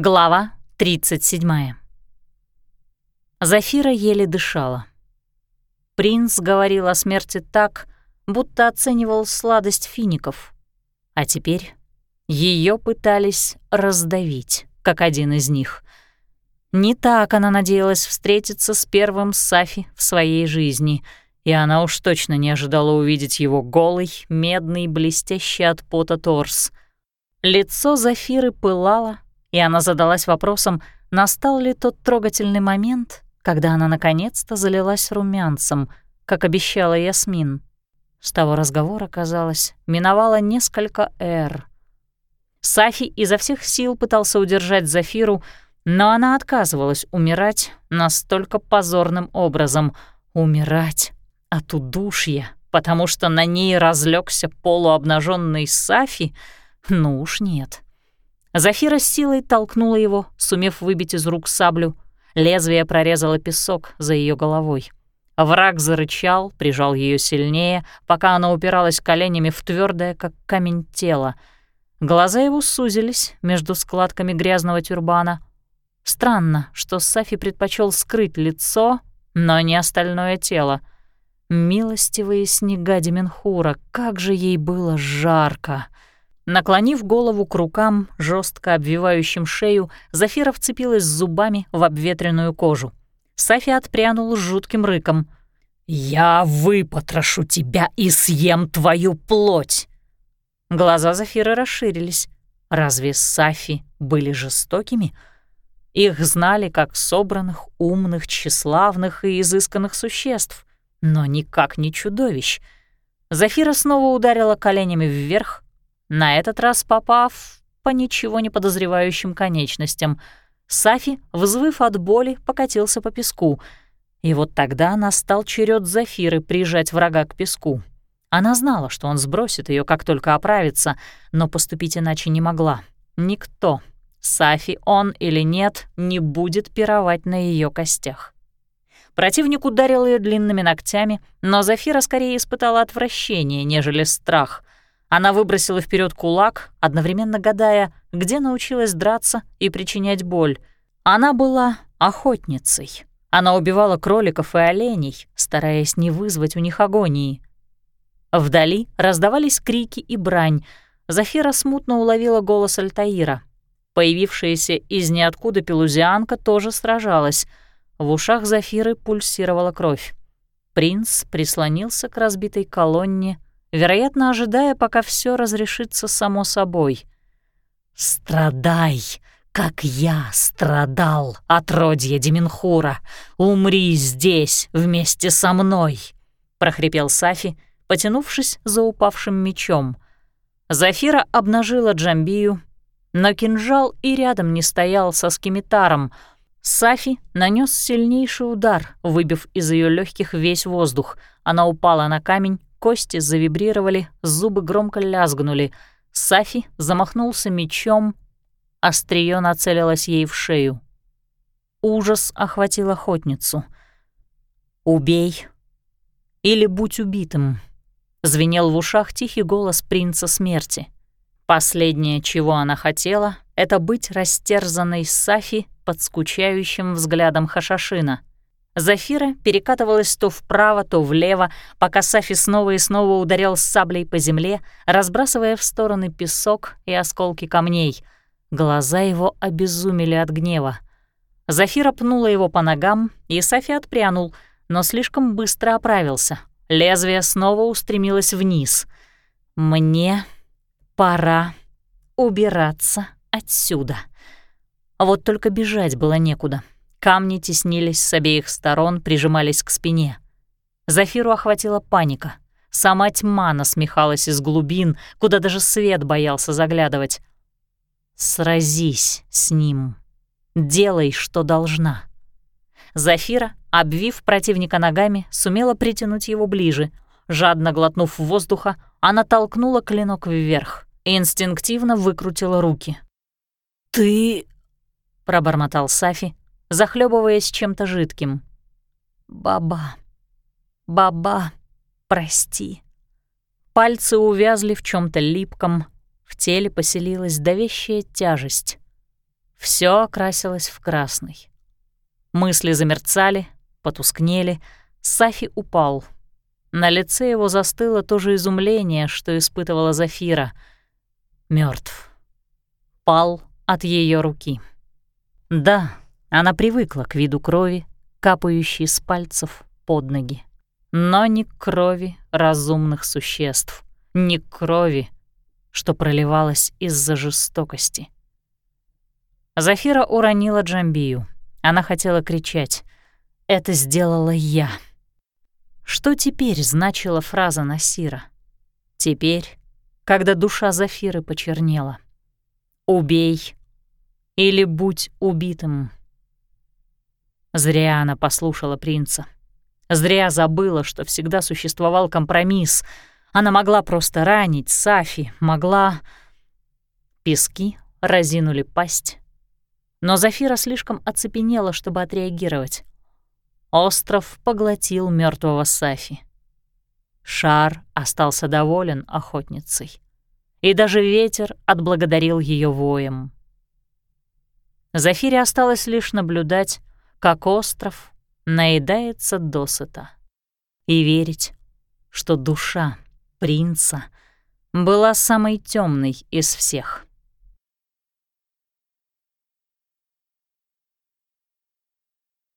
Глава 37. Зафира еле дышала. Принц говорил о смерти так, будто оценивал сладость фиников. А теперь ее пытались раздавить, как один из них. Не так она надеялась встретиться с первым Сафи в своей жизни, и она уж точно не ожидала увидеть его голый, медный, блестящий от пота торс. Лицо Зафиры пылало, и она задалась вопросом, настал ли тот трогательный момент, когда она наконец-то залилась румянцем, как обещала Ясмин. С того разговора, казалось, миновало несколько эр. Сафи изо всех сил пытался удержать Зафиру, но она отказывалась умирать настолько позорным образом. Умирать от удушья, потому что на ней разлегся полуобнаженный Сафи? Ну уж нет. Зафира с силой толкнула его, сумев выбить из рук саблю. Лезвие прорезало песок за ее головой. Враг зарычал, прижал ее сильнее, пока она упиралась коленями в твердое, как камень, тело. Глаза его сузились между складками грязного тюрбана. Странно, что Сафи предпочел скрыть лицо, но не остальное тело. Милостивые снега Деменхура, как же ей было жарко! Наклонив голову к рукам, жестко обвивающим шею, Зафира вцепилась зубами в обветренную кожу. Сафи отпрянул с жутким рыком. «Я выпотрошу тебя и съем твою плоть!» Глаза Зафиры расширились. Разве Сафи были жестокими? Их знали как собранных, умных, тщеславных и изысканных существ, но никак не чудовищ. Зафира снова ударила коленями вверх, на этот раз попав по ничего не подозревающим конечностям. Сафи, взвыв от боли, покатился по песку. И вот тогда настал черед Зафиры прижать врага к песку. Она знала, что он сбросит ее, как только оправится, но поступить иначе не могла. Никто, Сафи он или нет, не будет пировать на ее костях. Противник ударил ее длинными ногтями, но Зафира скорее испытала отвращение, нежели страх. Она выбросила вперед кулак, одновременно гадая, где научилась драться и причинять боль. Она была охотницей. Она убивала кроликов и оленей, стараясь не вызвать у них агонии. Вдали раздавались крики и брань. Зафира смутно уловила голос Альтаира. Появившаяся из ниоткуда пелузианка тоже сражалась. В ушах Зафиры пульсировала кровь. Принц прислонился к разбитой колонне, вероятно, ожидая, пока все разрешится само собой. «Страдай, как я страдал, отродье Деменхура! Умри здесь вместе со мной!» — прохрипел Сафи, потянувшись за упавшим мечом. Зафира обнажила Джамбию, но кинжал и рядом не стоял со скимитаром. Сафи нанес сильнейший удар, выбив из ее легких весь воздух. Она упала на камень, Кости завибрировали, зубы громко лязгнули. Сафи замахнулся мечом, острие нацелилось ей в шею. Ужас охватил охотницу. «Убей или будь убитым», — звенел в ушах тихий голос принца смерти. Последнее, чего она хотела, — это быть растерзанной Сафи под скучающим взглядом Хашашина — Зафира перекатывалась то вправо, то влево, пока Сафи снова и снова ударял саблей по земле, разбрасывая в стороны песок и осколки камней. Глаза его обезумели от гнева. Зафира пнула его по ногам, и Сафи отпрянул, но слишком быстро оправился. Лезвие снова устремилось вниз. «Мне пора убираться отсюда». Вот только бежать было некуда. Камни теснились с обеих сторон, прижимались к спине. Зафиру охватила паника. Сама тьма насмехалась из глубин, куда даже свет боялся заглядывать. «Сразись с ним. Делай, что должна». Зафира, обвив противника ногами, сумела притянуть его ближе. Жадно глотнув воздуха, она толкнула клинок вверх и инстинктивно выкрутила руки. «Ты...» — пробормотал Сафи, захлебываясь чем-то жидким. «Баба, баба, прости». Пальцы увязли в чем то липком, в теле поселилась давящая тяжесть. все окрасилось в красный. Мысли замерцали, потускнели, Сафи упал. На лице его застыло то же изумление, что испытывала Зафира. Мертв. Пал от ее руки. Да, она привыкла к виду крови, капающей с пальцев под ноги. Но не к крови разумных существ, не к крови, что проливалась из-за жестокости. Зафира уронила Джамбию. Она хотела кричать. «Это сделала я». Что теперь значила фраза Насира? Теперь, когда душа Зафиры почернела. «Убей» или «будь убитым». Зря она послушала принца. Зря забыла, что всегда существовал компромисс. Она могла просто ранить Сафи, могла... Пески разинули пасть, но Зафира слишком оцепенела, чтобы отреагировать. Остров поглотил мертвого Сафи. Шар остался доволен охотницей. И даже ветер отблагодарил ее воем. Зафире осталось лишь наблюдать, как остров наедается досыта, и верить, что душа принца была самой темной из всех.